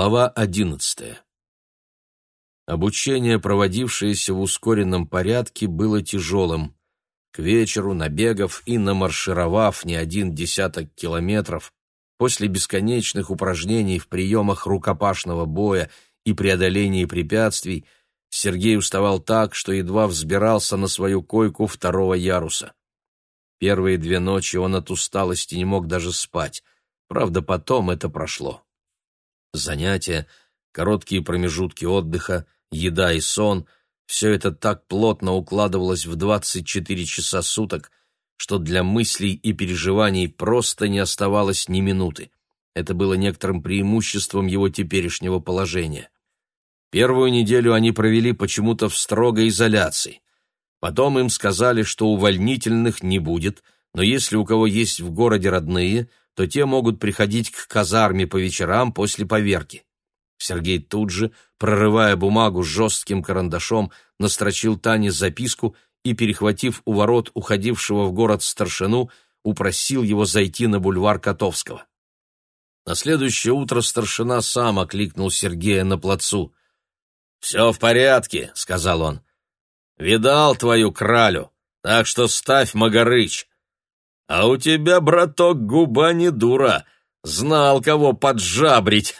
Глава одиннадцатая. Обучение, проводившееся в ускоренном порядке, было тяжелым. К вечеру, набегав и намаршировав не один десяток километров, после бесконечных упражнений в приемах рукопашного боя и преодолении препятствий, Сергей уставал так, что едва взбирался на свою койку второго яруса. Первые две ночи он от усталости не мог даже спать. Правда, потом это прошло занятия, короткие промежутки отдыха, еда и сон — все это так плотно укладывалось в 24 часа суток, что для мыслей и переживаний просто не оставалось ни минуты. Это было некоторым преимуществом его теперешнего положения. Первую неделю они провели почему-то в строгой изоляции. Потом им сказали, что увольнительных не будет, но если у кого есть в городе родные — то те могут приходить к казарме по вечерам после поверки. Сергей тут же, прорывая бумагу жестким карандашом, настрочил Тане записку и, перехватив у ворот уходившего в город старшину, упросил его зайти на бульвар Котовского. На следующее утро старшина сам окликнул Сергея на плацу. «Все в порядке», — сказал он. «Видал твою кралю, так что ставь, Магарыч, а у тебя, браток, губа не дура. Знал, кого поджабрить.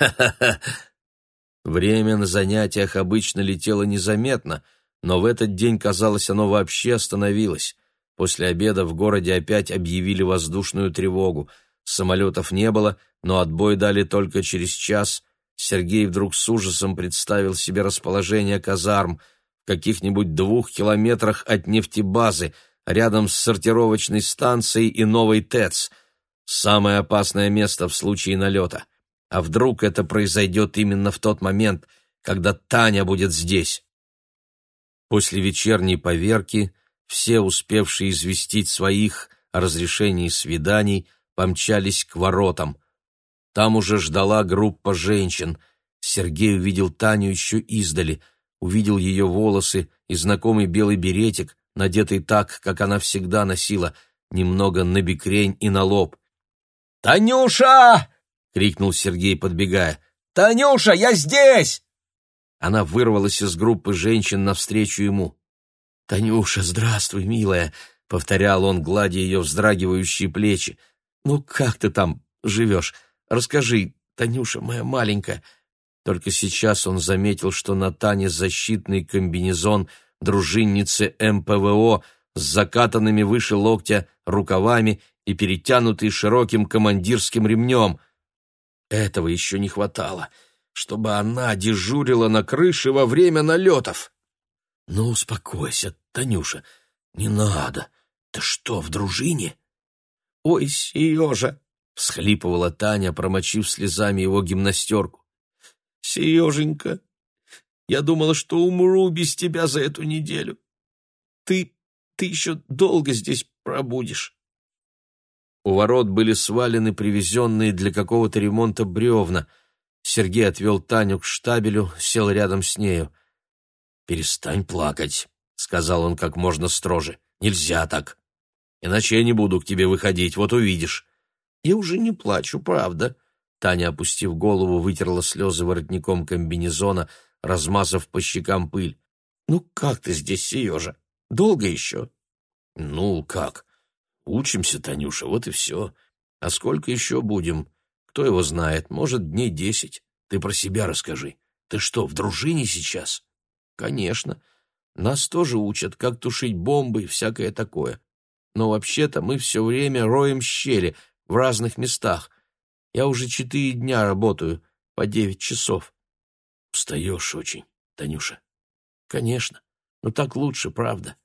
Время на занятиях обычно летело незаметно, но в этот день, казалось, оно вообще остановилось. После обеда в городе опять объявили воздушную тревогу. Самолетов не было, но отбой дали только через час. Сергей вдруг с ужасом представил себе расположение казарм в каких-нибудь двух километрах от нефтебазы — рядом с сортировочной станцией и новой ТЭЦ. Самое опасное место в случае налета. А вдруг это произойдет именно в тот момент, когда Таня будет здесь? После вечерней поверки все, успевшие известить своих о разрешении свиданий, помчались к воротам. Там уже ждала группа женщин. Сергей увидел Таню еще издали, увидел ее волосы и знакомый белый беретик, надетый так, как она всегда носила, немного на бикрень и на лоб. «Танюша!» — крикнул Сергей, подбегая. «Танюша, я здесь!» Она вырвалась из группы женщин навстречу ему. «Танюша, здравствуй, милая!» — повторял он, гладя ее вздрагивающие плечи. «Ну как ты там живешь? Расскажи, Танюша, моя маленькая!» Только сейчас он заметил, что на Тане защитный комбинезон — дружинницы МПВО с закатанными выше локтя рукавами и перетянутой широким командирским ремнем. Этого еще не хватало, чтобы она дежурила на крыше во время налетов. «Ну, успокойся, Танюша, не надо. Ты что, в дружине?» «Ой, Сиёжа, — всхлипывала Таня, промочив слезами его гимнастерку. Сиёженька. Я думала, что умру без тебя за эту неделю. Ты... ты еще долго здесь пробудешь». У ворот были свалены привезенные для какого-то ремонта бревна. Сергей отвел Таню к штабелю, сел рядом с нею. «Перестань плакать», — сказал он как можно строже. «Нельзя так. Иначе я не буду к тебе выходить, вот увидишь». «Я уже не плачу, правда». Таня, опустив голову, вытерла слезы воротником комбинезона, — размазав по щекам пыль. «Ну как ты здесь, Сережа? Долго еще?» «Ну как? Учимся, Танюша, вот и все. А сколько еще будем? Кто его знает? Может, дней десять. Ты про себя расскажи. Ты что, в дружине сейчас?» «Конечно. Нас тоже учат, как тушить бомбы и всякое такое. Но вообще-то мы все время роем щели в разных местах. Я уже четыре дня работаю, по девять часов. Встаешь очень, Танюша. Конечно, но так лучше, правда.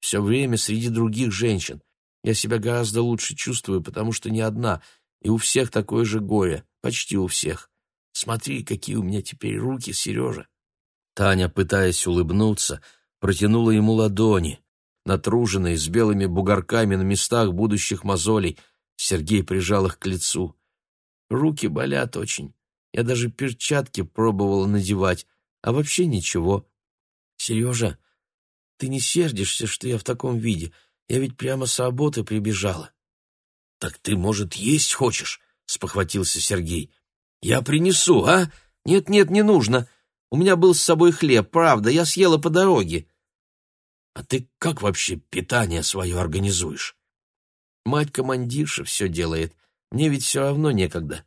Все время среди других женщин. Я себя гораздо лучше чувствую, потому что не одна, и у всех такое же горе, почти у всех. Смотри, какие у меня теперь руки, Сережа. Таня, пытаясь улыбнуться, протянула ему ладони, натруженные, с белыми бугорками на местах будущих мозолей. Сергей прижал их к лицу. Руки болят очень. Я даже перчатки пробовала надевать, а вообще ничего. Сережа, ты не сердишься, что я в таком виде? Я ведь прямо с работы прибежала. Так ты, может, есть хочешь? Спохватился Сергей. Я принесу, а? Нет-нет, не нужно. У меня был с собой хлеб, правда, я съела по дороге. А ты как вообще питание свое организуешь? Мать командирша все делает. Мне ведь все равно некогда.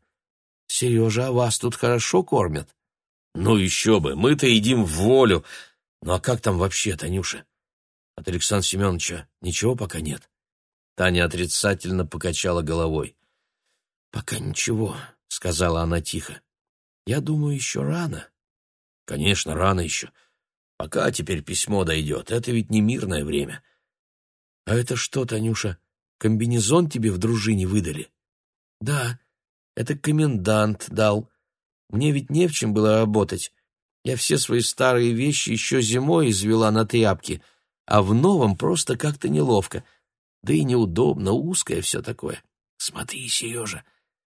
Сережа, вас тут хорошо кормят. Ну еще бы, мы-то едим в волю. Ну а как там вообще, Танюша? От Александра Семеновича ничего пока нет? Таня отрицательно покачала головой. Пока ничего, сказала она тихо. Я думаю, еще рано. Конечно, рано еще. Пока теперь письмо дойдет, это ведь не мирное время. А это что, Танюша, комбинезон тебе в дружине выдали? Да, это комендант дал. Мне ведь не в чем было работать. Я все свои старые вещи еще зимой извела на тряпки, а в новом просто как-то неловко. Да и неудобно, узкое все такое. Смотри, Сережа,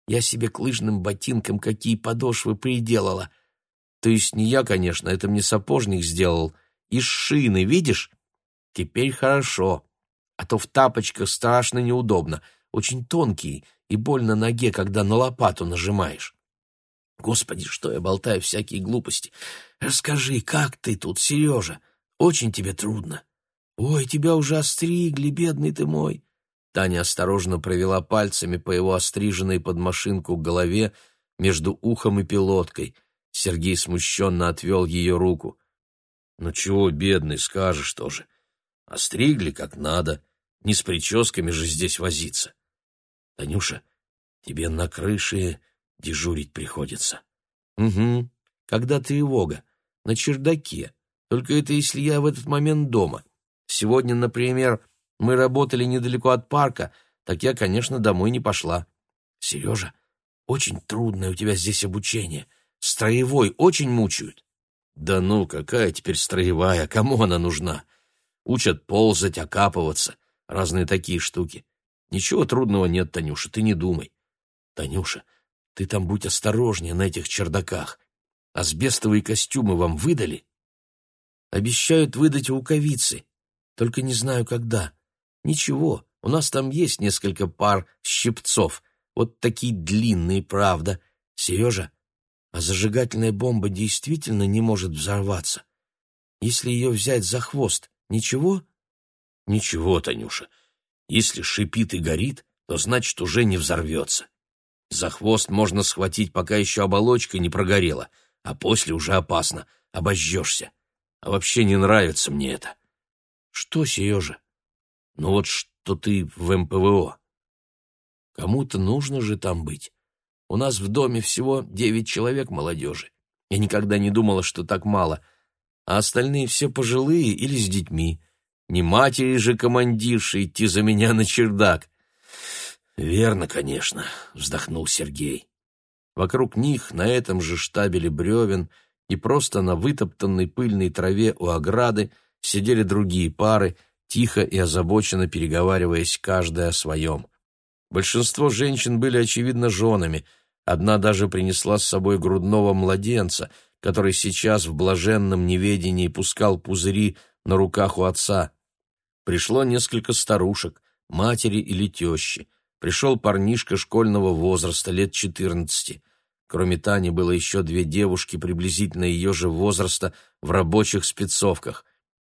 я себе к лыжным ботинкам какие подошвы приделала. То есть не я, конечно, это мне сапожник сделал. Из шины, видишь? Теперь хорошо. А то в тапочках страшно неудобно. Очень тонкие, и больно ноге, когда на лопату нажимаешь. Господи, что я болтаю всякие глупости. Расскажи, как ты тут, Сережа? Очень тебе трудно. Ой, тебя уже остригли, бедный ты мой. Таня осторожно провела пальцами по его остриженной под машинку голове между ухом и пилоткой. Сергей смущенно отвел ее руку. «Ну чего, бедный, скажешь тоже. Остригли как надо. Не с прическами же здесь возиться». Танюша, тебе на крыше дежурить приходится. Угу, когда ты Вога, на чердаке. Только это если я в этот момент дома. Сегодня, например, мы работали недалеко от парка, так я, конечно, домой не пошла. Сережа, очень трудное у тебя здесь обучение. Строевой очень мучают. Да ну, какая теперь строевая, кому она нужна? Учат ползать, окапываться, разные такие штуки. Ничего трудного нет, Танюша, ты не думай. Танюша, ты там будь осторожнее на этих чердаках. Асбестовые костюмы вам выдали? Обещают выдать рукавицы. Только не знаю, когда. Ничего, у нас там есть несколько пар щипцов. Вот такие длинные, правда. Сережа, а зажигательная бомба действительно не может взорваться. Если ее взять за хвост, ничего? Ничего, Танюша. Если шипит и горит, то значит уже не взорвется. За хвост можно схватить, пока еще оболочка не прогорела, а после уже опасно, обожжешься. А вообще не нравится мне это. Что, Сережа? Ну вот что ты в МПВО. Кому-то нужно же там быть. У нас в доме всего девять человек молодежи. Я никогда не думала, что так мало. А остальные все пожилые или с детьми — не матери же командирши идти за меня на чердак. Верно, конечно, вздохнул Сергей. Вокруг них, на этом же штабеле бревен и просто на вытоптанной пыльной траве у ограды сидели другие пары, тихо и озабоченно переговариваясь каждая о своем. Большинство женщин были, очевидно, женами. Одна даже принесла с собой грудного младенца, который сейчас в блаженном неведении пускал пузыри на руках у отца. Пришло несколько старушек, матери или тещи. Пришел парнишка школьного возраста, лет четырнадцати. Кроме Тани было еще две девушки приблизительно ее же возраста в рабочих спецовках.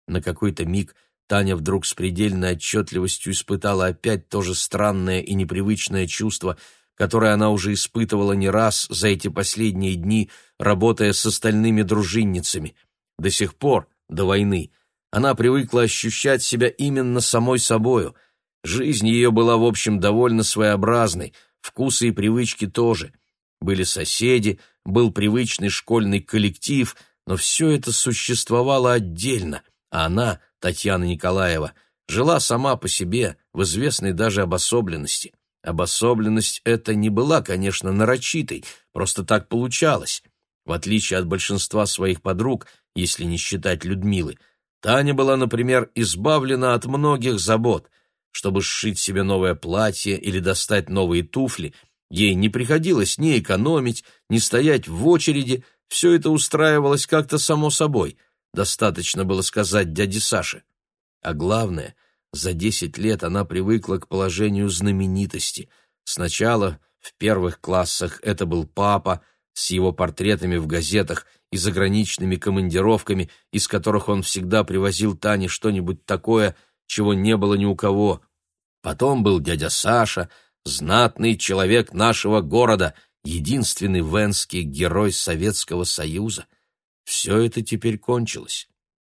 На какой-то миг Таня вдруг с предельной отчетливостью испытала опять то же странное и непривычное чувство, которое она уже испытывала не раз за эти последние дни, работая с остальными дружинницами. До сих пор, до войны, она привыкла ощущать себя именно самой собою. Жизнь ее была, в общем, довольно своеобразной, вкусы и привычки тоже. Были соседи, был привычный школьный коллектив, но все это существовало отдельно, а она, Татьяна Николаева, жила сама по себе, в известной даже обособленности. Обособленность эта не была, конечно, нарочитой, просто так получалось. В отличие от большинства своих подруг, если не считать Людмилы – Таня была, например, избавлена от многих забот. Чтобы сшить себе новое платье или достать новые туфли, ей не приходилось ни экономить, ни стоять в очереди, все это устраивалось как-то само собой. Достаточно было сказать дяде Саше. А главное, за десять лет она привыкла к положению знаменитости. Сначала в первых классах это был папа с его портретами в газетах – и заграничными командировками, из которых он всегда привозил Тане что-нибудь такое, чего не было ни у кого. Потом был дядя Саша, знатный человек нашего города, единственный венский герой Советского Союза. Все это теперь кончилось.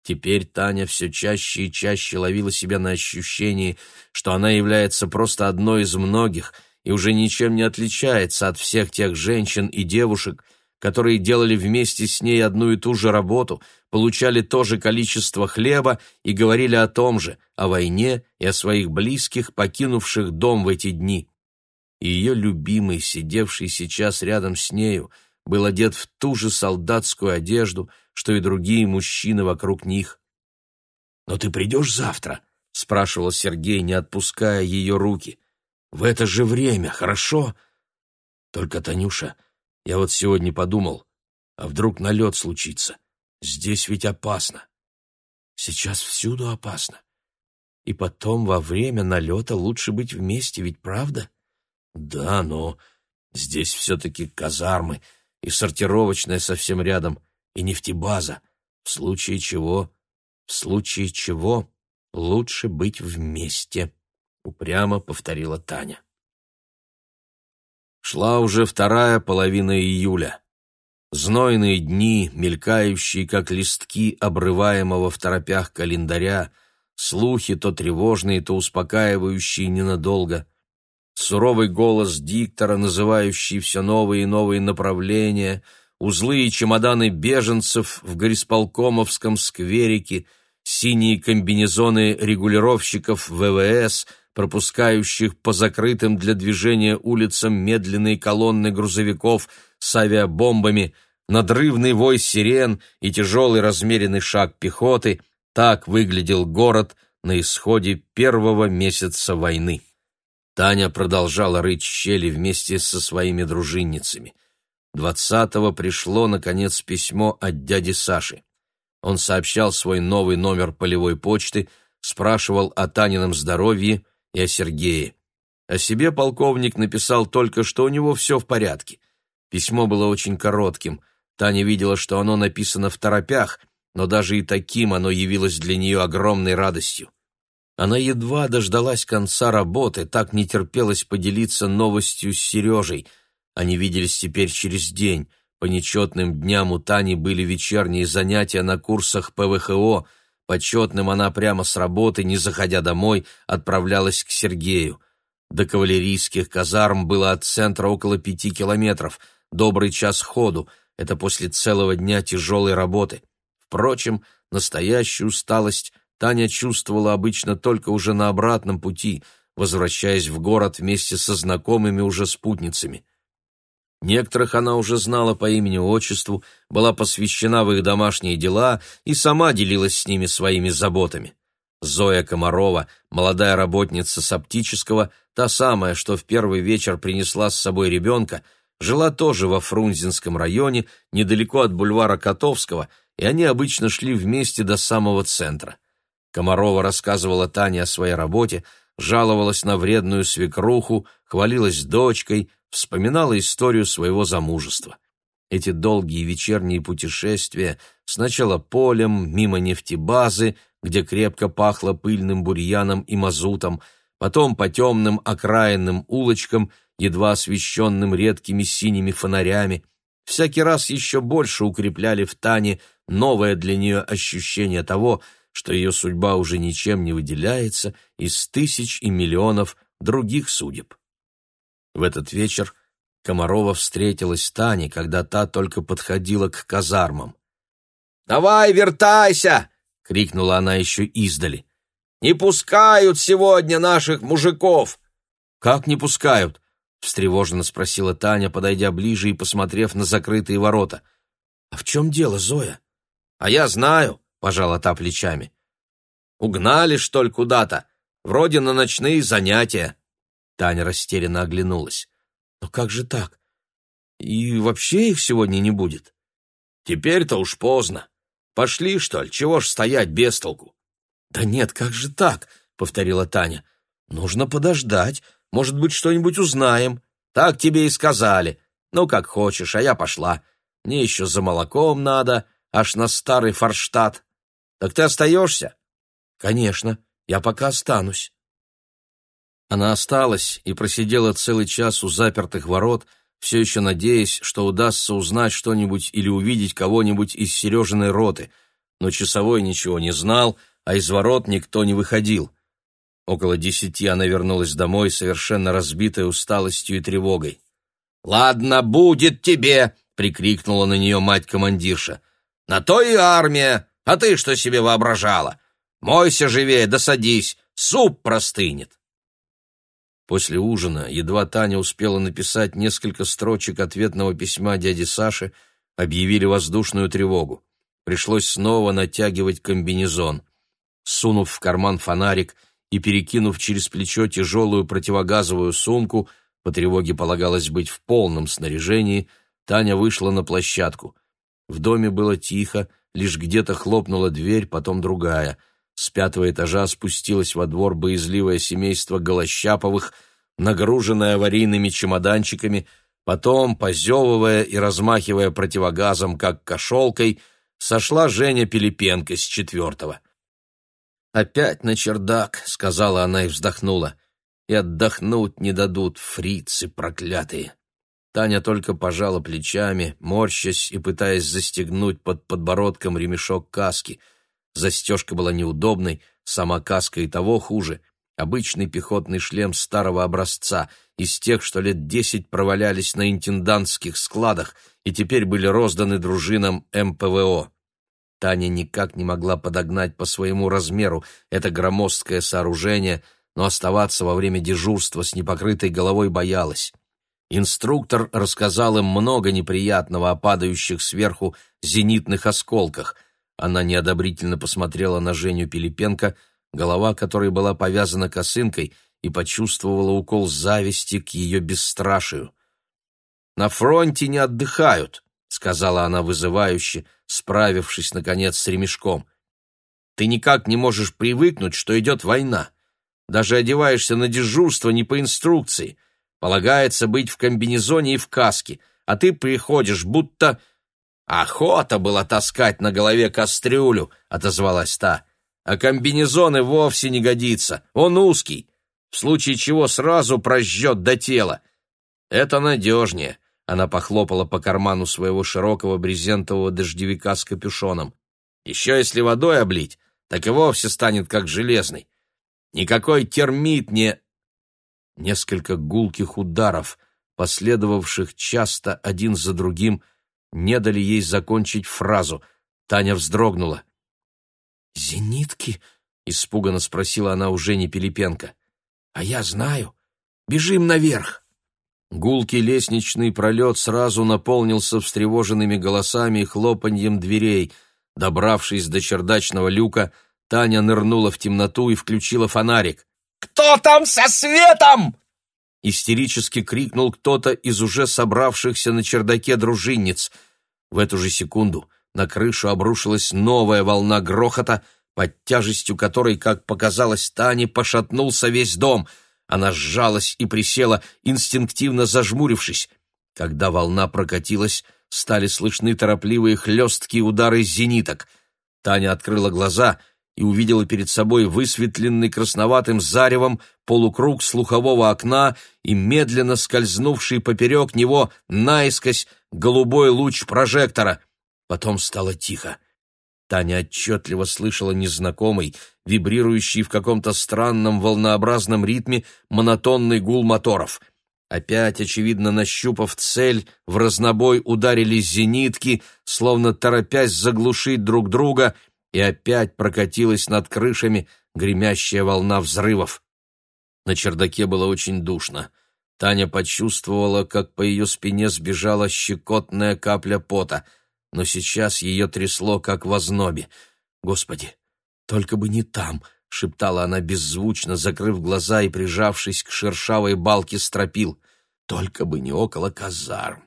Теперь Таня все чаще и чаще ловила себя на ощущении, что она является просто одной из многих и уже ничем не отличается от всех тех женщин и девушек, которые делали вместе с ней одну и ту же работу, получали то же количество хлеба и говорили о том же, о войне и о своих близких, покинувших дом в эти дни. И ее любимый, сидевший сейчас рядом с нею, был одет в ту же солдатскую одежду, что и другие мужчины вокруг них. «Но ты придешь завтра?» — спрашивал Сергей, не отпуская ее руки. «В это же время, хорошо?» «Только, Танюша, я вот сегодня подумал, а вдруг налет случится? Здесь ведь опасно. Сейчас всюду опасно. И потом, во время налета лучше быть вместе, ведь правда? Да, но здесь все-таки казармы и сортировочная совсем рядом, и нефтебаза. В случае чего... В случае чего лучше быть вместе, — упрямо повторила Таня. Шла уже вторая половина июля. Знойные дни, мелькающие, как листки обрываемого в торопях календаря, слухи то тревожные, то успокаивающие ненадолго, суровый голос диктора, называющий все новые и новые направления, узлы и чемоданы беженцев в горисполкомовском скверике, синие комбинезоны регулировщиков ВВС — пропускающих по закрытым для движения улицам медленные колонны грузовиков с авиабомбами, надрывный вой сирен и тяжелый размеренный шаг пехоты — так выглядел город на исходе первого месяца войны. Таня продолжала рыть щели вместе со своими дружинницами. Двадцатого пришло, наконец, письмо от дяди Саши. Он сообщал свой новый номер полевой почты, спрашивал о Танином здоровье, и о Сергее. О себе полковник написал только, что у него все в порядке. Письмо было очень коротким. Таня видела, что оно написано в торопях, но даже и таким оно явилось для нее огромной радостью. Она едва дождалась конца работы, так не терпелась поделиться новостью с Сережей. Они виделись теперь через день. По нечетным дням у Тани были вечерние занятия на курсах ПВХО — Почетным она прямо с работы, не заходя домой, отправлялась к Сергею. До кавалерийских казарм было от центра около пяти километров, добрый час ходу, это после целого дня тяжелой работы. Впрочем, настоящую усталость Таня чувствовала обычно только уже на обратном пути, возвращаясь в город вместе со знакомыми уже спутницами. Некоторых она уже знала по имени-отчеству, была посвящена в их домашние дела и сама делилась с ними своими заботами. Зоя Комарова, молодая работница Саптического, та самая, что в первый вечер принесла с собой ребенка, жила тоже во Фрунзенском районе, недалеко от бульвара Котовского, и они обычно шли вместе до самого центра. Комарова рассказывала Тане о своей работе, жаловалась на вредную свекруху, хвалилась дочкой, вспоминала историю своего замужества. Эти долгие вечерние путешествия сначала полем, мимо нефтебазы, где крепко пахло пыльным бурьяном и мазутом, потом по темным окраинным улочкам, едва освещенным редкими синими фонарями, всякий раз еще больше укрепляли в Тане новое для нее ощущение того, что ее судьба уже ничем не выделяется из тысяч и миллионов других судеб. В этот вечер Комарова встретилась с Таней, когда та только подходила к казармам. «Давай вертайся!» — крикнула она еще издали. «Не пускают сегодня наших мужиков!» «Как не пускают?» — встревоженно спросила Таня, подойдя ближе и посмотрев на закрытые ворота. «А в чем дело, Зоя?» «А я знаю», — пожала та плечами. «Угнали, что ли, куда-то? Вроде на ночные занятия». Таня растерянно оглянулась. «Но как же так? И вообще их сегодня не будет?» «Теперь-то уж поздно. Пошли, что ли? Чего ж стоять без толку?» «Да нет, как же так?» — повторила Таня. «Нужно подождать. Может быть, что-нибудь узнаем. Так тебе и сказали. Ну, как хочешь, а я пошла. Мне еще за молоком надо, аж на старый форштадт. Так ты остаешься?» «Конечно, я пока останусь». Она осталась и просидела целый час у запертых ворот, все еще надеясь, что удастся узнать что-нибудь или увидеть кого-нибудь из Сережиной роты, но часовой ничего не знал, а из ворот никто не выходил. Около десяти она вернулась домой, совершенно разбитая усталостью и тревогой. «Ладно, будет тебе!» — прикрикнула на нее мать-командирша. «На то и армия! А ты что себе воображала? Мойся живее, да суп простынет!» После ужина, едва Таня успела написать несколько строчек ответного письма дяде Саше, объявили воздушную тревогу. Пришлось снова натягивать комбинезон. Сунув в карман фонарик и перекинув через плечо тяжелую противогазовую сумку, по тревоге полагалось быть в полном снаряжении, Таня вышла на площадку. В доме было тихо, лишь где-то хлопнула дверь, потом другая — с пятого этажа спустилось во двор боязливое семейство Голощаповых, нагруженное аварийными чемоданчиками, потом, позевывая и размахивая противогазом, как кошелкой, сошла Женя Пилипенко с четвертого. «Опять на чердак», — сказала она и вздохнула. «И отдохнуть не дадут фрицы проклятые». Таня только пожала плечами, морщась и пытаясь застегнуть под подбородком ремешок каски — Застежка была неудобной, сама каска и того хуже. Обычный пехотный шлем старого образца, из тех, что лет десять провалялись на интендантских складах и теперь были розданы дружинам МПВО. Таня никак не могла подогнать по своему размеру это громоздкое сооружение, но оставаться во время дежурства с непокрытой головой боялась. Инструктор рассказал им много неприятного о падающих сверху зенитных осколках — она неодобрительно посмотрела на Женю Пилипенко, голова которой была повязана косынкой, и почувствовала укол зависти к ее бесстрашию. «На фронте не отдыхают», — сказала она вызывающе, справившись, наконец, с ремешком. «Ты никак не можешь привыкнуть, что идет война. Даже одеваешься на дежурство не по инструкции. Полагается быть в комбинезоне и в каске, а ты приходишь, будто...» «Охота было таскать на голове кастрюлю», — отозвалась та. «А комбинезоны вовсе не годится, он узкий, в случае чего сразу прожжет до тела. Это надежнее», — она похлопала по карману своего широкого брезентового дождевика с капюшоном. «Еще если водой облить, так и вовсе станет как железный. Никакой термит не...» Несколько гулких ударов, последовавших часто один за другим, — не дали ей закончить фразу. Таня вздрогнула. «Зенитки?» — испуганно спросила она у Жени Пилипенко. «А я знаю. Бежим наверх!» Гулкий лестничный пролет сразу наполнился встревоженными голосами и хлопаньем дверей. Добравшись до чердачного люка, Таня нырнула в темноту и включила фонарик. «Кто там со светом?» Истерически крикнул кто-то из уже собравшихся на чердаке дружинниц — в эту же секунду на крышу обрушилась новая волна грохота, под тяжестью которой, как показалось Тане, пошатнулся весь дом. Она сжалась и присела, инстинктивно зажмурившись. Когда волна прокатилась, стали слышны торопливые хлесткие удары зениток. Таня открыла глаза и увидела перед собой высветленный красноватым заревом полукруг слухового окна и медленно скользнувший поперек него наискось голубой луч прожектора. Потом стало тихо. Таня отчетливо слышала незнакомый, вибрирующий в каком-то странном волнообразном ритме монотонный гул моторов. Опять, очевидно, нащупав цель, в разнобой ударились зенитки, словно торопясь заглушить друг друга, и опять прокатилась над крышами гремящая волна взрывов. На чердаке было очень душно. Таня почувствовала, как по ее спине сбежала щекотная капля пота, но сейчас ее трясло, как в ознобе. «Господи, только бы не там!» — шептала она беззвучно, закрыв глаза и прижавшись к шершавой балке стропил. «Только бы не около казарм!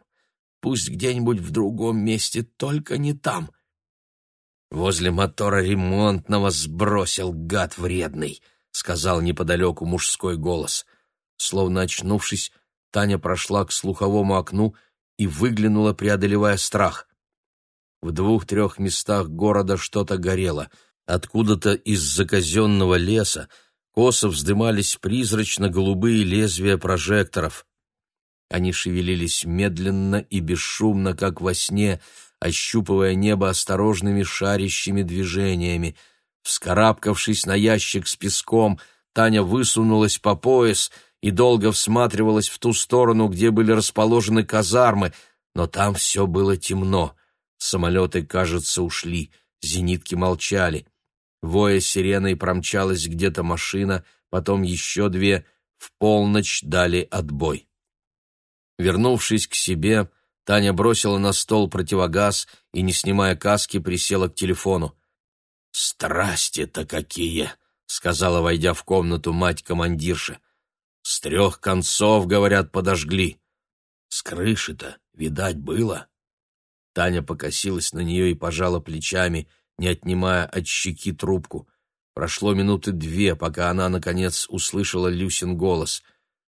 Пусть где-нибудь в другом месте, только не там!» «Возле мотора ремонтного сбросил гад вредный!» — сказал неподалеку мужской голос — Словно очнувшись, Таня прошла к слуховому окну и выглянула, преодолевая страх. В двух-трех местах города что-то горело. Откуда-то из заказенного леса косо вздымались призрачно-голубые лезвия прожекторов. Они шевелились медленно и бесшумно, как во сне, ощупывая небо осторожными шарящими движениями. Вскарабкавшись на ящик с песком, Таня высунулась по пояс — и долго всматривалась в ту сторону, где были расположены казармы, но там все было темно. Самолеты, кажется, ушли, зенитки молчали. Воя сиреной промчалась где-то машина, потом еще две, в полночь дали отбой. Вернувшись к себе, Таня бросила на стол противогаз и, не снимая каски, присела к телефону. «Страсти-то какие!» — сказала, войдя в комнату мать командирша. С трех концов, говорят, подожгли. С крыши-то, видать, было. Таня покосилась на нее и пожала плечами, не отнимая от щеки трубку. Прошло минуты две, пока она, наконец, услышала Люсин голос.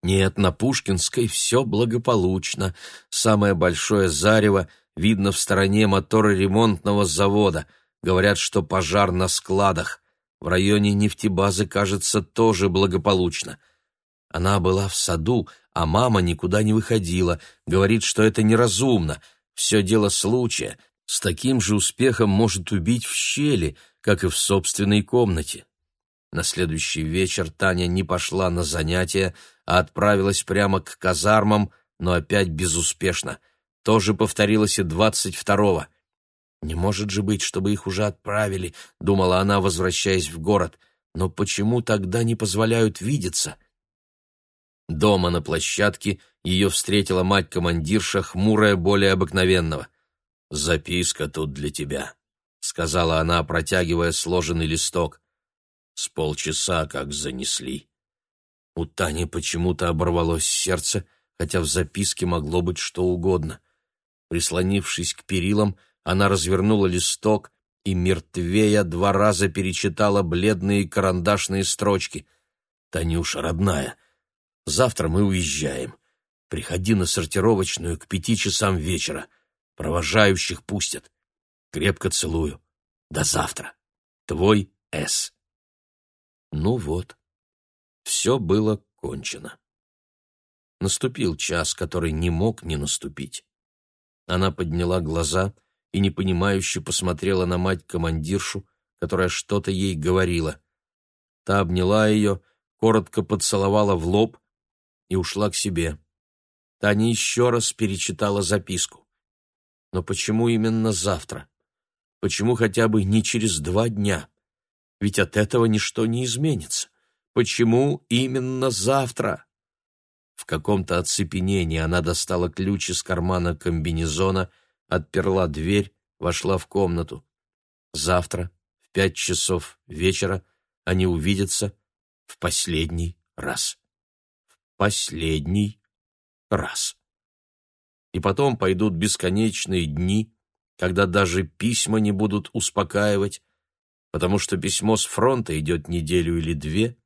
Нет, на Пушкинской все благополучно. Самое большое зарево видно в стороне мотора ремонтного завода. Говорят, что пожар на складах. В районе нефтебазы, кажется, тоже благополучно. — она была в саду, а мама никуда не выходила, говорит, что это неразумно. Все дело случая. С таким же успехом может убить в щели, как и в собственной комнате. На следующий вечер Таня не пошла на занятия, а отправилась прямо к казармам, но опять безуспешно. Тоже повторилось и двадцать второго. «Не может же быть, чтобы их уже отправили», — думала она, возвращаясь в город. «Но почему тогда не позволяют видеться?» Дома на площадке ее встретила мать-командирша, хмурая более обыкновенного. «Записка тут для тебя», — сказала она, протягивая сложенный листок. «С полчаса как занесли». У Тани почему-то оборвалось сердце, хотя в записке могло быть что угодно. Прислонившись к перилам, она развернула листок и мертвея два раза перечитала бледные карандашные строчки. «Танюша, родная!» Завтра мы уезжаем. Приходи на сортировочную к пяти часам вечера. Провожающих пустят. Крепко целую. До завтра. Твой С. Ну вот. Все было кончено. Наступил час, который не мог не наступить. Она подняла глаза и непонимающе посмотрела на мать-командиршу, которая что-то ей говорила. Та обняла ее, коротко поцеловала в лоб, и ушла к себе. Таня еще раз перечитала записку. Но почему именно завтра? Почему хотя бы не через два дня? Ведь от этого ничто не изменится. Почему именно завтра? В каком-то оцепенении она достала ключ из кармана комбинезона, отперла дверь, вошла в комнату. Завтра, в пять часов вечера, они увидятся в последний раз последний раз. И потом пойдут бесконечные дни, когда даже письма не будут успокаивать, потому что письмо с фронта идет неделю или две,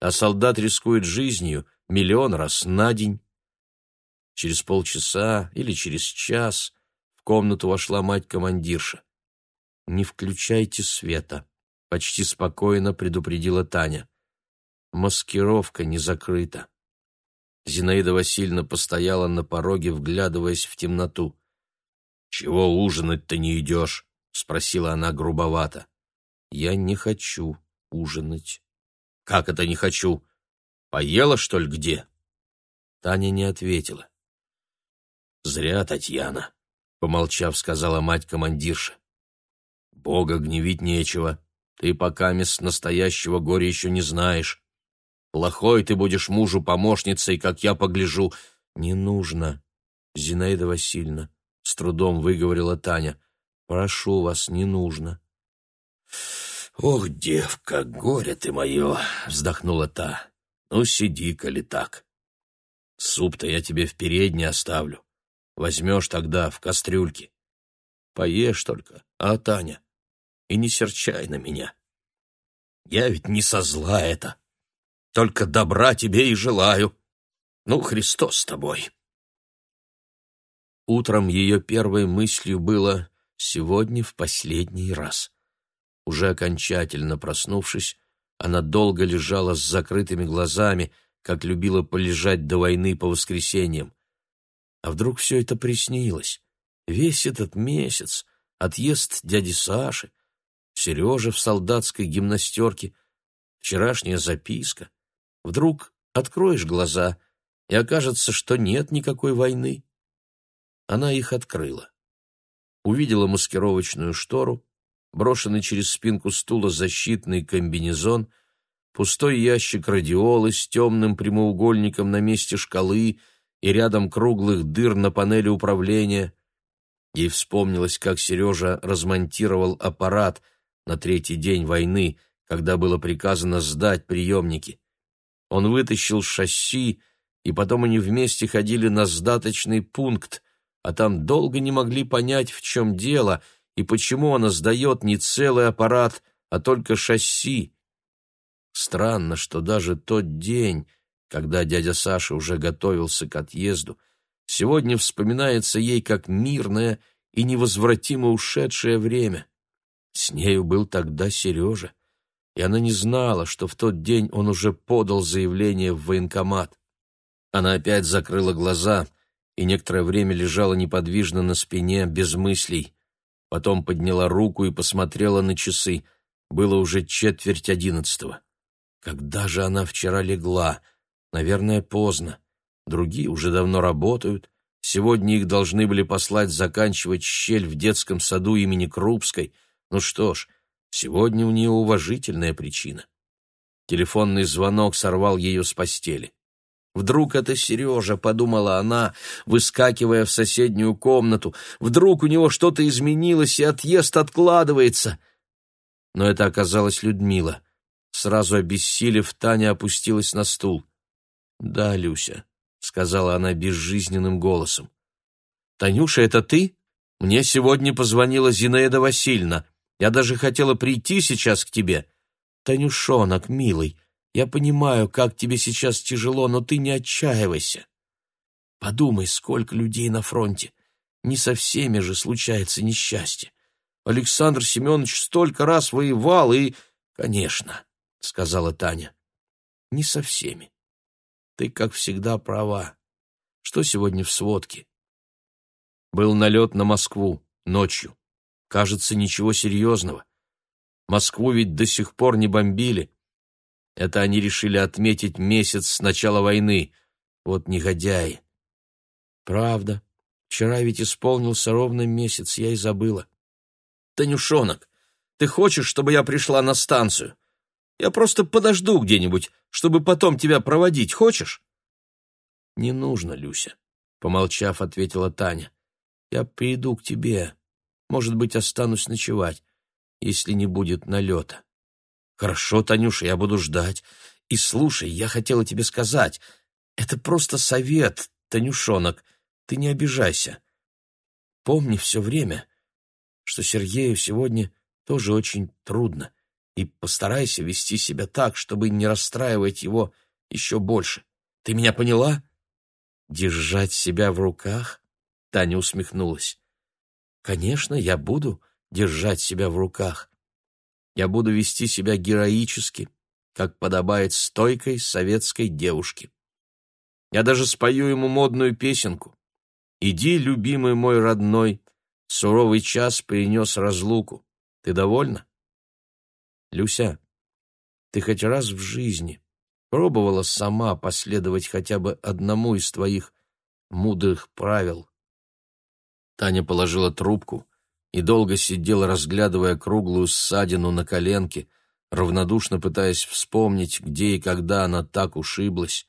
а солдат рискует жизнью миллион раз на день. Через полчаса или через час в комнату вошла мать-командирша. «Не включайте света», — почти спокойно предупредила Таня. «Маскировка не закрыта». Зинаида Васильевна постояла на пороге, вглядываясь в темноту. «Чего ужинать-то не идешь?» — спросила она грубовато. «Я не хочу ужинать». «Как это не хочу? Поела, что ли, где?» Таня не ответила. «Зря, Татьяна», — помолчав, сказала мать командирша. «Бога гневить нечего. Ты пока мест настоящего горя еще не знаешь. Плохой ты будешь мужу помощницей, как я погляжу. Не нужно, Зинаида Васильевна, с трудом выговорила Таня. Прошу вас, не нужно. Ох, девка, горе ты мое, вздохнула та. Ну, сиди-ка ли так. Суп-то я тебе в передней оставлю. Возьмешь тогда в кастрюльке. Поешь только, а, Таня, и не серчай на меня. Я ведь не со зла это. Только добра тебе и желаю. Ну, Христос с тобой. Утром ее первой мыслью было «сегодня в последний раз». Уже окончательно проснувшись, она долго лежала с закрытыми глазами, как любила полежать до войны по воскресеньям. А вдруг все это приснилось? Весь этот месяц, отъезд дяди Саши, Сережа в солдатской гимнастерке, вчерашняя записка. Вдруг откроешь глаза, и окажется, что нет никакой войны. Она их открыла. Увидела маскировочную штору, брошенный через спинку стула защитный комбинезон, пустой ящик радиолы с темным прямоугольником на месте шкалы и рядом круглых дыр на панели управления. Ей вспомнилось, как Сережа размонтировал аппарат на третий день войны, когда было приказано сдать приемники. Он вытащил шасси, и потом они вместе ходили на сдаточный пункт, а там долго не могли понять, в чем дело и почему она сдает не целый аппарат, а только шасси. Странно, что даже тот день, когда дядя Саша уже готовился к отъезду, сегодня вспоминается ей как мирное и невозвратимо ушедшее время. С нею был тогда Сережа и она не знала, что в тот день он уже подал заявление в военкомат. Она опять закрыла глаза и некоторое время лежала неподвижно на спине, без мыслей. Потом подняла руку и посмотрела на часы. Было уже четверть одиннадцатого. Когда же она вчера легла? Наверное, поздно. Другие уже давно работают. Сегодня их должны были послать заканчивать щель в детском саду имени Крупской. Ну что ж, Сегодня у нее уважительная причина. Телефонный звонок сорвал ее с постели. Вдруг это Сережа, подумала она, выскакивая в соседнюю комнату. Вдруг у него что-то изменилось, и отъезд откладывается. Но это оказалась Людмила. Сразу обессилев, Таня опустилась на стул. «Да, Люся», — сказала она безжизненным голосом. «Танюша, это ты? Мне сегодня позвонила Зинаида Васильевна. Я даже хотела прийти сейчас к тебе. Танюшонок, милый, я понимаю, как тебе сейчас тяжело, но ты не отчаивайся. Подумай, сколько людей на фронте. Не со всеми же случается несчастье. Александр Семенович столько раз воевал и... Конечно, — сказала Таня. Не со всеми. Ты, как всегда, права. Что сегодня в сводке? Был налет на Москву ночью. Кажется, ничего серьезного. Москву ведь до сих пор не бомбили. Это они решили отметить месяц с начала войны. Вот негодяи. Правда. Вчера ведь исполнился ровно месяц, я и забыла. Танюшонок, ты хочешь, чтобы я пришла на станцию? Я просто подожду где-нибудь, чтобы потом тебя проводить. Хочешь? Не нужно, Люся, помолчав, ответила Таня. Я приду к тебе. Может быть, останусь ночевать, если не будет налета. Хорошо, Танюша, я буду ждать. И слушай, я хотела тебе сказать. Это просто совет, Танюшонок. Ты не обижайся. Помни все время, что Сергею сегодня тоже очень трудно, и постарайся вести себя так, чтобы не расстраивать его еще больше. Ты меня поняла? Держать себя в руках? Таня усмехнулась. Конечно, я буду держать себя в руках. Я буду вести себя героически, как подобает стойкой советской девушке. Я даже спою ему модную песенку. «Иди, любимый мой родной, суровый час принес разлуку. Ты довольна?» «Люся, ты хоть раз в жизни пробовала сама последовать хотя бы одному из твоих мудрых правил?» Таня положила трубку и долго сидела, разглядывая круглую ссадину на коленке, равнодушно пытаясь вспомнить, где и когда она так ушиблась.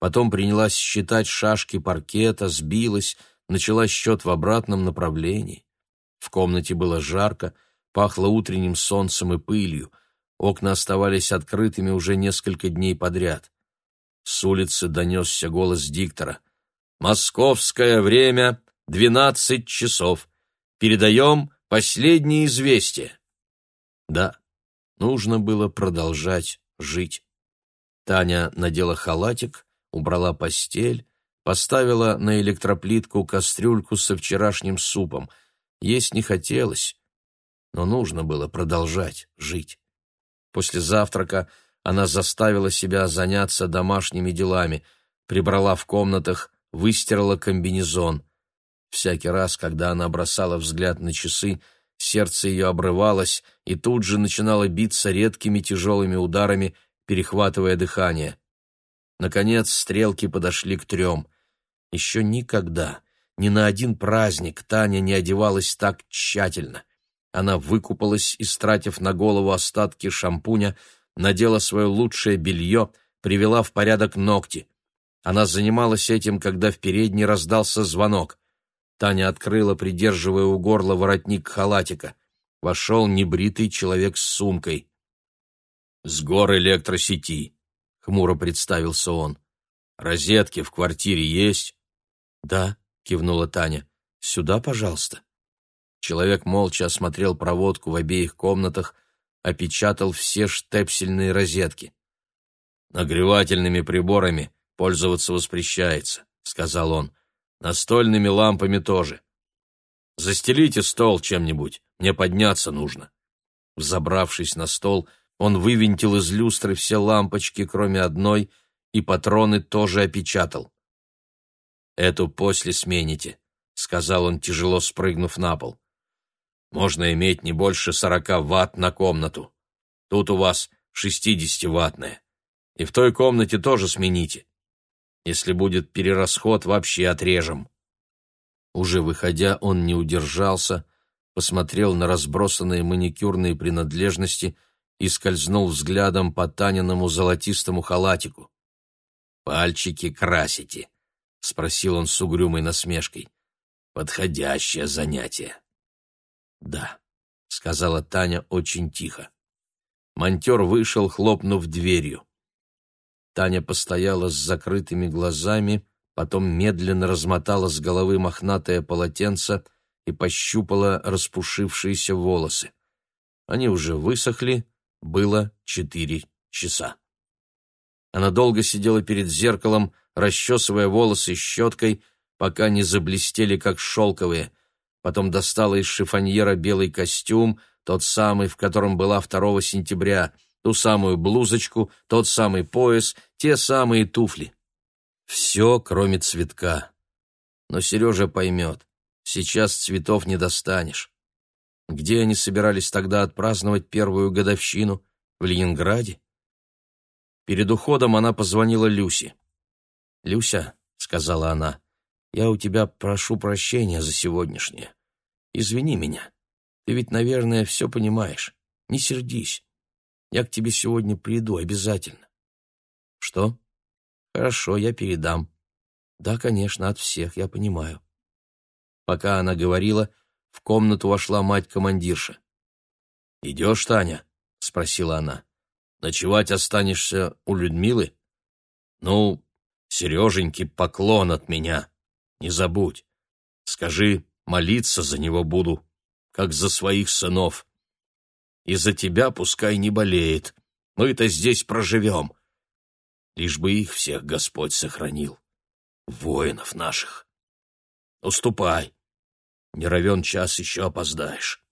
Потом принялась считать шашки паркета, сбилась, начала счет в обратном направлении. В комнате было жарко, пахло утренним солнцем и пылью. Окна оставались открытыми уже несколько дней подряд. С улицы донесся голос диктора. «Московское время 12 часов. Передаем последние известия». Да, нужно было продолжать жить. Таня надела халатик, убрала постель, поставила на электроплитку кастрюльку со вчерашним супом. Есть не хотелось, но нужно было продолжать жить. После завтрака она заставила себя заняться домашними делами, прибрала в комнатах, выстирала комбинезон. Всякий раз, когда она бросала взгляд на часы, сердце ее обрывалось и тут же начинало биться редкими тяжелыми ударами, перехватывая дыхание. Наконец стрелки подошли к трем. Еще никогда, ни на один праздник Таня не одевалась так тщательно. Она выкупалась, истратив на голову остатки шампуня, надела свое лучшее белье, привела в порядок ногти. Она занималась этим, когда в передней раздался звонок. Таня открыла, придерживая у горла воротник халатика. Вошел небритый человек с сумкой. «С гор электросети», — хмуро представился он. «Розетки в квартире есть?» «Да», — кивнула Таня. «Сюда, пожалуйста». Человек молча осмотрел проводку в обеих комнатах, опечатал все штепсельные розетки. «Нагревательными приборами пользоваться воспрещается», — сказал он настольными лампами тоже. Застелите стол чем-нибудь, мне подняться нужно. Взобравшись на стол, он вывинтил из люстры все лампочки, кроме одной, и патроны тоже опечатал. «Эту после смените», — сказал он, тяжело спрыгнув на пол. «Можно иметь не больше сорока ватт на комнату. Тут у вас шестидесятиваттная. И в той комнате тоже смените. Если будет перерасход, вообще отрежем». Уже выходя, он не удержался, посмотрел на разбросанные маникюрные принадлежности и скользнул взглядом по Таниному золотистому халатику. «Пальчики красите», — спросил он с угрюмой насмешкой. «Подходящее занятие». «Да», — сказала Таня очень тихо. Монтёр вышел, хлопнув дверью. Таня постояла с закрытыми глазами, потом медленно размотала с головы мохнатое полотенце и пощупала распушившиеся волосы. Они уже высохли, было четыре часа. Она долго сидела перед зеркалом, расчесывая волосы щеткой, пока не заблестели, как шелковые. Потом достала из шифоньера белый костюм, тот самый, в котором была 2 сентября — ту самую блузочку, тот самый пояс, те самые туфли. Все, кроме цветка. Но Сережа поймет, сейчас цветов не достанешь. Где они собирались тогда отпраздновать первую годовщину? В Ленинграде? Перед уходом она позвонила Люсе. «Люся», — сказала она, — «я у тебя прошу прощения за сегодняшнее. Извини меня. Ты ведь, наверное, все понимаешь. Не сердись. Я к тебе сегодня приду обязательно. Что? Хорошо, я передам. Да, конечно, от всех, я понимаю. Пока она говорила, в комнату вошла мать командирша. Идешь, Таня? спросила она. Ночевать останешься у Людмилы? Ну, Сереженьки, поклон от меня. Не забудь. Скажи, молиться за него буду, как за своих сынов. Из-за тебя пускай не болеет. Мы-то здесь проживем. Лишь бы их всех Господь сохранил. Воинов наших. Уступай. Не равен час, еще опоздаешь.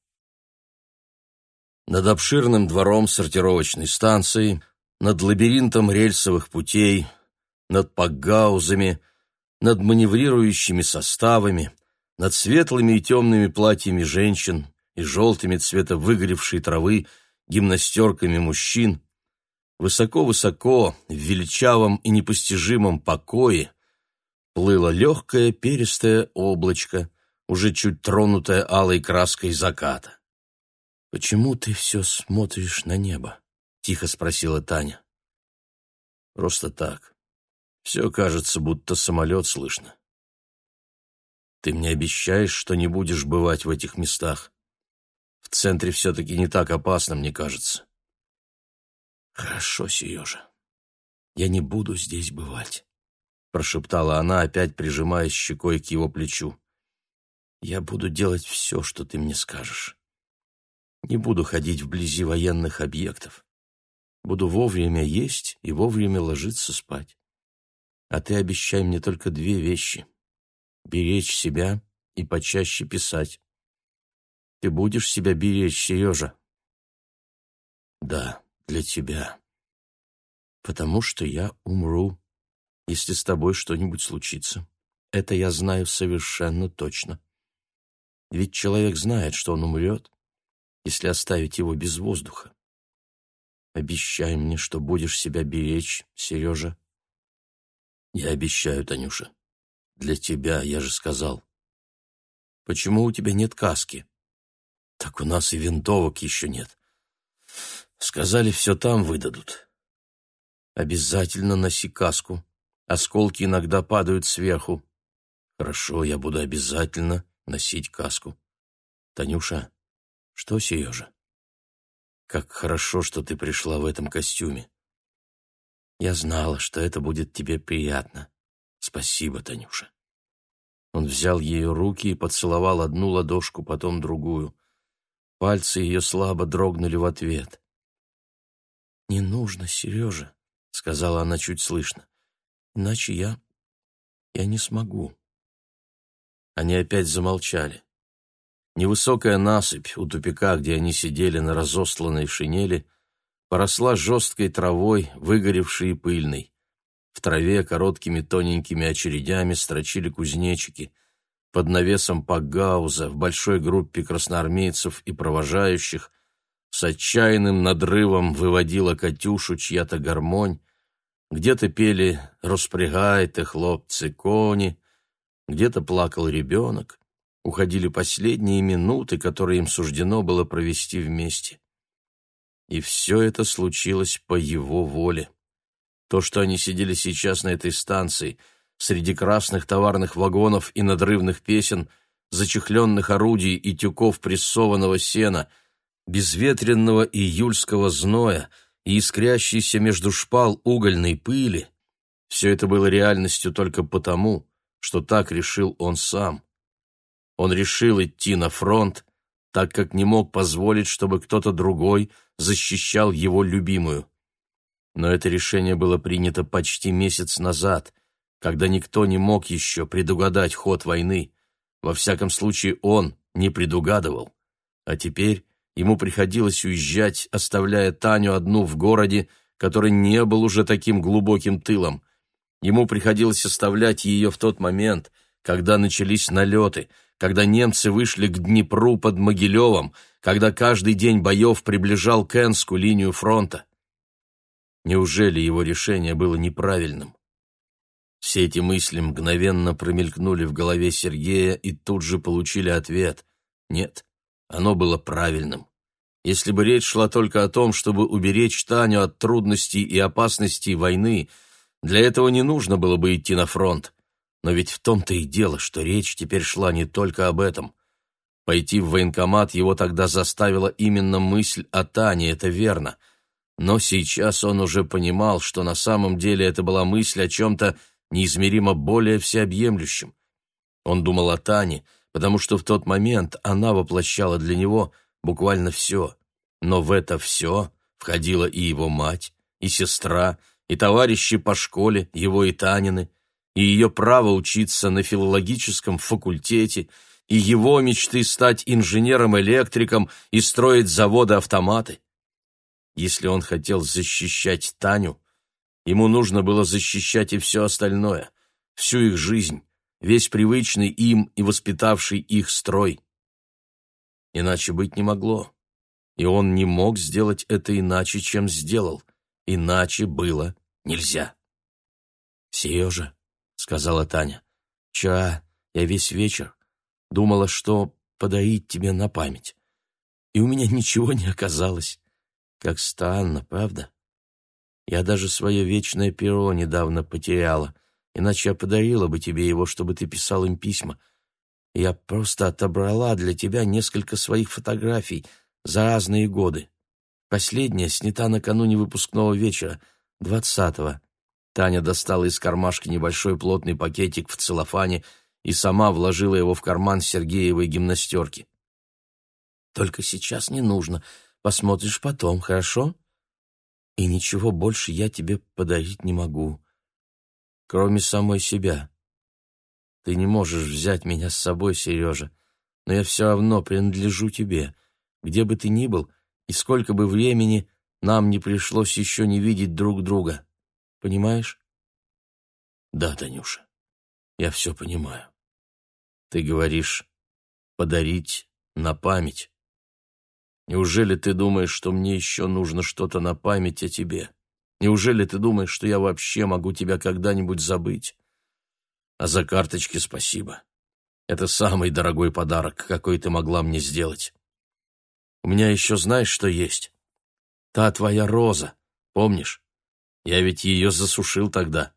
Над обширным двором сортировочной станции, над лабиринтом рельсовых путей, над пакгаузами, над маневрирующими составами, над светлыми и темными платьями женщин, и желтыми цвета выгоревшей травы гимнастерками мужчин. Высоко-высоко, в величавом и непостижимом покое, плыло легкое перистое облачко, уже чуть тронутое алой краской заката. «Почему ты все смотришь на небо?» — тихо спросила Таня. «Просто так. Все кажется, будто самолет слышно. Ты мне обещаешь, что не будешь бывать в этих местах?» В центре все-таки не так опасно, мне кажется. Хорошо, Сережа. Я не буду здесь бывать, прошептала она, опять прижимаясь щекой к его плечу. Я буду делать все, что ты мне скажешь. Не буду ходить вблизи военных объектов. Буду вовремя есть и вовремя ложиться спать. А ты обещай мне только две вещи. Беречь себя и почаще писать. Ты будешь себя беречь, Сережа? Да, для тебя. Потому что я умру, если с тобой что-нибудь случится. Это я знаю совершенно точно. Ведь человек знает, что он умрет, если оставить его без воздуха. Обещай мне, что будешь себя беречь, Сережа. Я обещаю, Танюша. Для тебя, я же сказал. Почему у тебя нет каски? Так у нас и винтовок еще нет. Сказали, все там выдадут. Обязательно носи каску. Осколки иногда падают сверху. Хорошо, я буду обязательно носить каску. Танюша, что Сережа? Как хорошо, что ты пришла в этом костюме. Я знала, что это будет тебе приятно. Спасибо, Танюша. Он взял ее руки и поцеловал одну ладошку, потом другую. Пальцы ее слабо дрогнули в ответ. «Не нужно, Сережа», — сказала она чуть слышно, — «иначе я... я не смогу». Они опять замолчали. Невысокая насыпь у тупика, где они сидели на разосланной шинели, поросла жесткой травой, выгоревшей и пыльной. В траве короткими тоненькими очередями строчили кузнечики — под навесом Пагауза в большой группе красноармейцев и провожающих, с отчаянным надрывом выводила Катюшу чья-то гармонь, где-то пели «Распрягайте, хлопцы, кони», где-то плакал ребенок, уходили последние минуты, которые им суждено было провести вместе. И все это случилось по его воле. То, что они сидели сейчас на этой станции — среди красных товарных вагонов и надрывных песен, зачехленных орудий и тюков прессованного сена, безветренного июльского зноя и искрящейся между шпал угольной пыли, все это было реальностью только потому, что так решил он сам. Он решил идти на фронт, так как не мог позволить, чтобы кто-то другой защищал его любимую. Но это решение было принято почти месяц назад — когда никто не мог еще предугадать ход войны. Во всяком случае, он не предугадывал. А теперь ему приходилось уезжать, оставляя Таню одну в городе, который не был уже таким глубоким тылом. Ему приходилось оставлять ее в тот момент, когда начались налеты, когда немцы вышли к Днепру под Могилевом, когда каждый день боев приближал к Энску линию фронта. Неужели его решение было неправильным? Все эти мысли мгновенно промелькнули в голове Сергея и тут же получили ответ. Нет, оно было правильным. Если бы речь шла только о том, чтобы уберечь Таню от трудностей и опасностей войны, для этого не нужно было бы идти на фронт. Но ведь в том-то и дело, что речь теперь шла не только об этом. Пойти в военкомат его тогда заставила именно мысль о Тане, это верно. Но сейчас он уже понимал, что на самом деле это была мысль о чем-то, неизмеримо более всеобъемлющим. Он думал о Тане, потому что в тот момент она воплощала для него буквально все. Но в это все входила и его мать, и сестра, и товарищи по школе, его и Танины, и ее право учиться на филологическом факультете, и его мечты стать инженером-электриком и строить заводы-автоматы. Если он хотел защищать Таню, Ему нужно было защищать и все остальное, всю их жизнь, весь привычный им и воспитавший их строй. Иначе быть не могло. И он не мог сделать это иначе, чем сделал. Иначе было нельзя. «Сережа», — сказала Таня, — «вчера я весь вечер думала, что подоить тебе на память. И у меня ничего не оказалось. Как странно, правда?» Я даже свое вечное перо недавно потеряла, иначе я подарила бы тебе его, чтобы ты писал им письма. Я просто отобрала для тебя несколько своих фотографий за разные годы. Последняя снята накануне выпускного вечера, двадцатого. Таня достала из кармашки небольшой плотный пакетик в целлофане и сама вложила его в карман Сергеевой гимнастерки. «Только сейчас не нужно. Посмотришь потом, хорошо?» И ничего больше я тебе подарить не могу, кроме самой себя. Ты не можешь взять меня с собой, Сережа, но я все равно принадлежу тебе, где бы ты ни был и сколько бы времени нам не пришлось еще не видеть друг друга. Понимаешь? Да, Танюша, я все понимаю. Ты говоришь «подарить на память». Неужели ты думаешь, что мне еще нужно что-то на память о тебе? Неужели ты думаешь, что я вообще могу тебя когда-нибудь забыть? А за карточки спасибо. Это самый дорогой подарок, какой ты могла мне сделать. У меня еще знаешь, что есть? Та твоя роза, помнишь? Я ведь ее засушил тогда.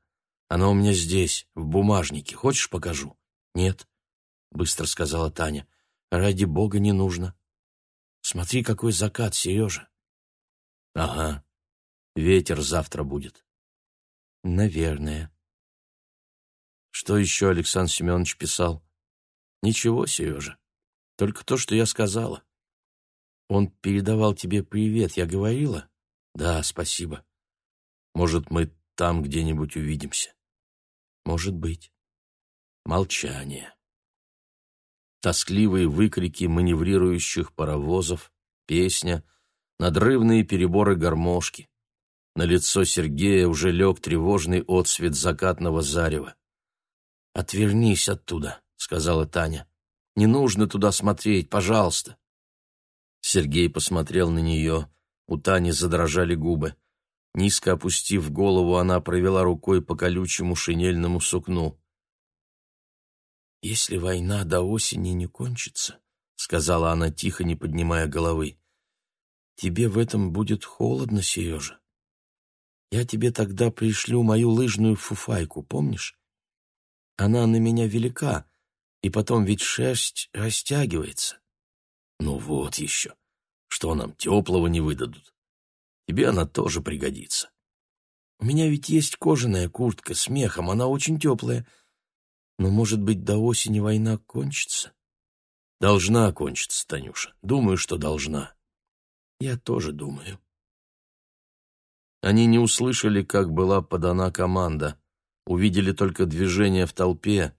Она у меня здесь, в бумажнике. Хочешь, покажу? Нет, — быстро сказала Таня. Ради бога не нужно. Смотри, какой закат, Сережа. Ага, ветер завтра будет. Наверное. Что еще Александр Семенович писал? Ничего, Сережа. Только то, что я сказала. Он передавал тебе привет, я говорила? Да, спасибо. Может, мы там где-нибудь увидимся? Может быть. Молчание тоскливые выкрики маневрирующих паровозов, песня, надрывные переборы гармошки. На лицо Сергея уже лег тревожный отсвет закатного зарева. «Отвернись оттуда», — сказала Таня. «Не нужно туда смотреть, пожалуйста». Сергей посмотрел на нее. У Тани задрожали губы. Низко опустив голову, она провела рукой по колючему шинельному сукну. «Если война до осени не кончится», — сказала она тихо, не поднимая головы, — «тебе в этом будет холодно, Сережа. Я тебе тогда пришлю мою лыжную фуфайку, помнишь? Она на меня велика, и потом ведь шерсть растягивается». «Ну вот еще. Что нам теплого не выдадут? Тебе она тоже пригодится». «У меня ведь есть кожаная куртка с мехом, она очень теплая» Но, может быть, до осени война кончится? Должна кончиться, Танюша. Думаю, что должна. Я тоже думаю. Они не услышали, как была подана команда. Увидели только движение в толпе.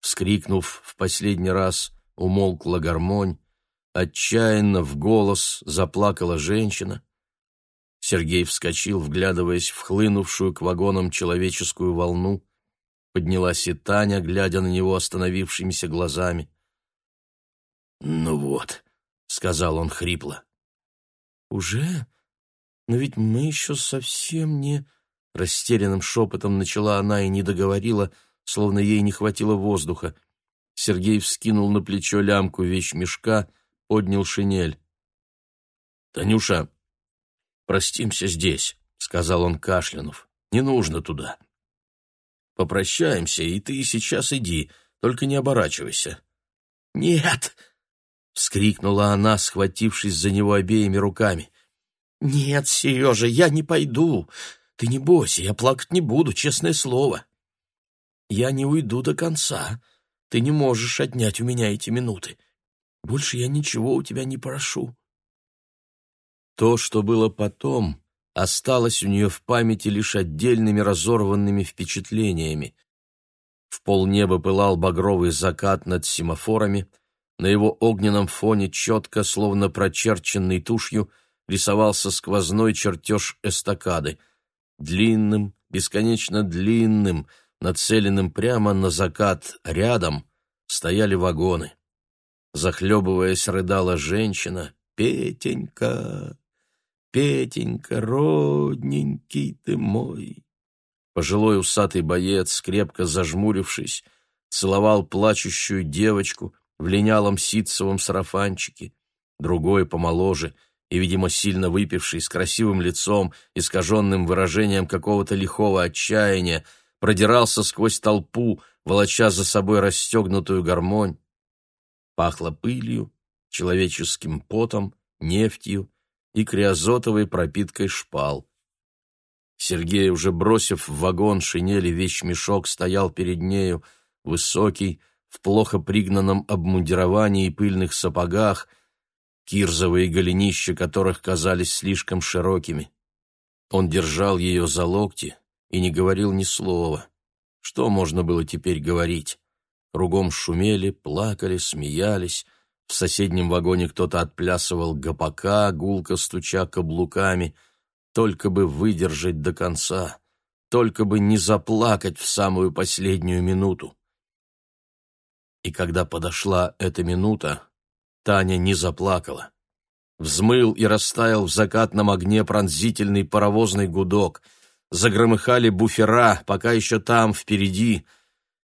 Вскрикнув в последний раз, умолкла гармонь. Отчаянно в голос заплакала женщина. Сергей вскочил, вглядываясь в хлынувшую к вагонам человеческую волну — поднялась и Таня, глядя на него остановившимися глазами. «Ну вот», — сказал он хрипло. «Уже? Но ведь мы еще совсем не...» Растерянным шепотом начала она и не договорила, словно ей не хватило воздуха. Сергей вскинул на плечо лямку вещь мешка, поднял шинель. «Танюша, простимся здесь», — сказал он кашлянув. «Не нужно туда. Попрощаемся, и ты сейчас иди, только не оборачивайся». «Нет!» — вскрикнула она, схватившись за него обеими руками. «Нет, Сережа, я не пойду. Ты не бойся, я плакать не буду, честное слово. Я не уйду до конца. Ты не можешь отнять у меня эти минуты. Больше я ничего у тебя не прошу». То, что было потом, Осталось у нее в памяти лишь отдельными разорванными впечатлениями. В полнеба пылал багровый закат над семафорами, на его огненном фоне четко, словно прочерченный тушью, рисовался сквозной чертеж эстакады, длинным, бесконечно длинным, нацеленным прямо на закат рядом, стояли вагоны. Захлебываясь, рыдала женщина «Петенька!» Петенька, родненький ты мой!» Пожилой усатый боец, крепко зажмурившись, целовал плачущую девочку в линялом ситцевом сарафанчике. Другой, помоложе и, видимо, сильно выпивший, с красивым лицом, искаженным выражением какого-то лихого отчаяния, продирался сквозь толпу, волоча за собой расстегнутую гармонь. Пахло пылью, человеческим потом, нефтью и криозотовой пропиткой шпал. Сергей, уже бросив в вагон шинели вещмешок, стоял перед нею, высокий, в плохо пригнанном обмундировании и пыльных сапогах, кирзовые голенища которых казались слишком широкими. Он держал ее за локти и не говорил ни слова. Что можно было теперь говорить? Кругом шумели, плакали, смеялись, в соседнем вагоне кто-то отплясывал гопака, гулко стуча каблуками, только бы выдержать до конца, только бы не заплакать в самую последнюю минуту. И когда подошла эта минута, Таня не заплакала. Взмыл и растаял в закатном огне пронзительный паровозный гудок. Загромыхали буфера, пока еще там, впереди.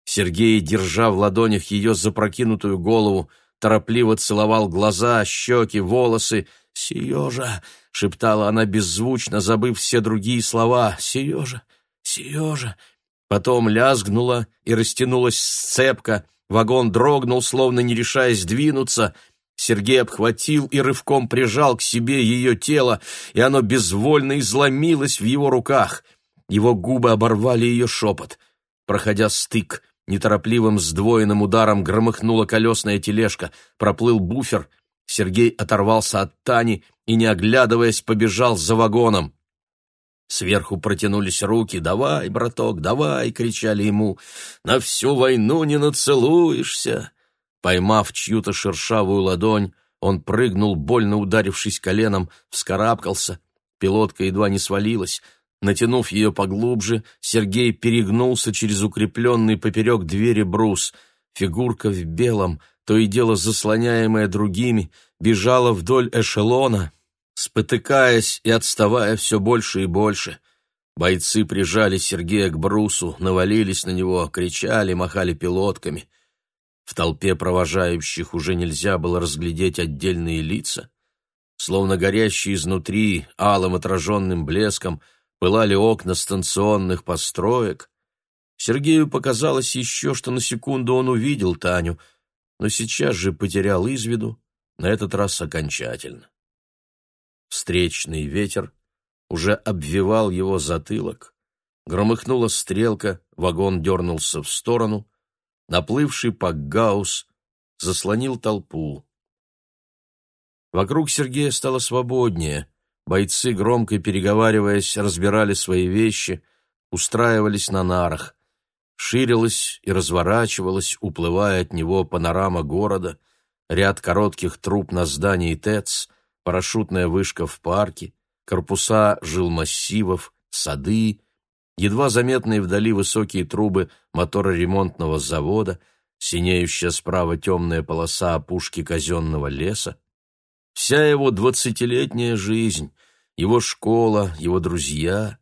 Сергей, держа в ладонях ее запрокинутую голову, торопливо целовал глаза, щеки, волосы. «Сережа!» — шептала она беззвучно, забыв все другие слова. «Сережа! Сережа!» Потом лязгнула и растянулась сцепка. Вагон дрогнул, словно не решаясь двинуться. Сергей обхватил и рывком прижал к себе ее тело, и оно безвольно изломилось в его руках. Его губы оборвали ее шепот. Проходя стык, Неторопливым сдвоенным ударом громыхнула колесная тележка, проплыл буфер. Сергей оторвался от Тани и, не оглядываясь, побежал за вагоном. Сверху протянулись руки. «Давай, браток, давай!» — кричали ему. «На всю войну не нацелуешься!» Поймав чью-то шершавую ладонь, он прыгнул, больно ударившись коленом, вскарабкался. Пилотка едва не свалилась. Натянув ее поглубже, Сергей перегнулся через укрепленный поперек двери брус. Фигурка в белом, то и дело заслоняемая другими, бежала вдоль эшелона, спотыкаясь и отставая все больше и больше. Бойцы прижали Сергея к брусу, навалились на него, кричали, махали пилотками. В толпе провожающих уже нельзя было разглядеть отдельные лица. Словно горящие изнутри алым отраженным блеском — пылали окна станционных построек. Сергею показалось еще, что на секунду он увидел Таню, но сейчас же потерял из виду, на этот раз окончательно. Встречный ветер уже обвивал его затылок. Громыхнула стрелка, вагон дернулся в сторону. Наплывший пакгаус заслонил толпу. Вокруг Сергея стало свободнее — Бойцы громко переговариваясь, разбирали свои вещи, устраивались на нарах. Ширилась и разворачивалась, уплывая от него панорама города, ряд коротких труб на здании ТЭЦ, парашютная вышка в парке, корпуса жилмассивов, сады, едва заметные вдали высокие трубы мотороремонтного завода, синеющая справа темная полоса опушки казенного леса, Вся его двадцатилетняя жизнь, его школа, его друзья,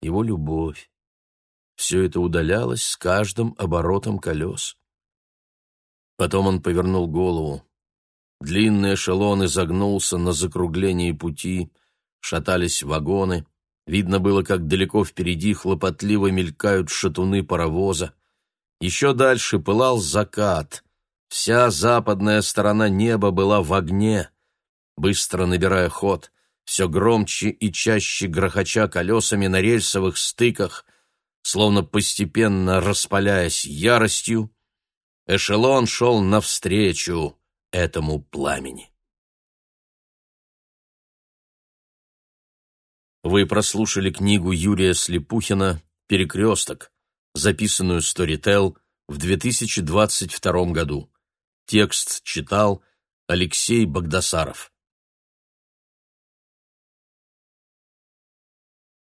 его любовь. Все это удалялось с каждым оборотом колес. Потом он повернул голову. Длинный эшелон изогнулся на закруглении пути, шатались вагоны. Видно было, как далеко впереди хлопотливо мелькают шатуны паровоза. Еще дальше пылал закат — Вся западная сторона неба была в огне. Быстро набирая ход, все громче и чаще грохоча колесами на рельсовых стыках, словно постепенно распаляясь яростью, эшелон шел навстречу этому пламени. Вы прослушали книгу Юрия Слепухина «Перекресток», записанную Storytel в 2022 году. Текст читал Алексей Богдасаров.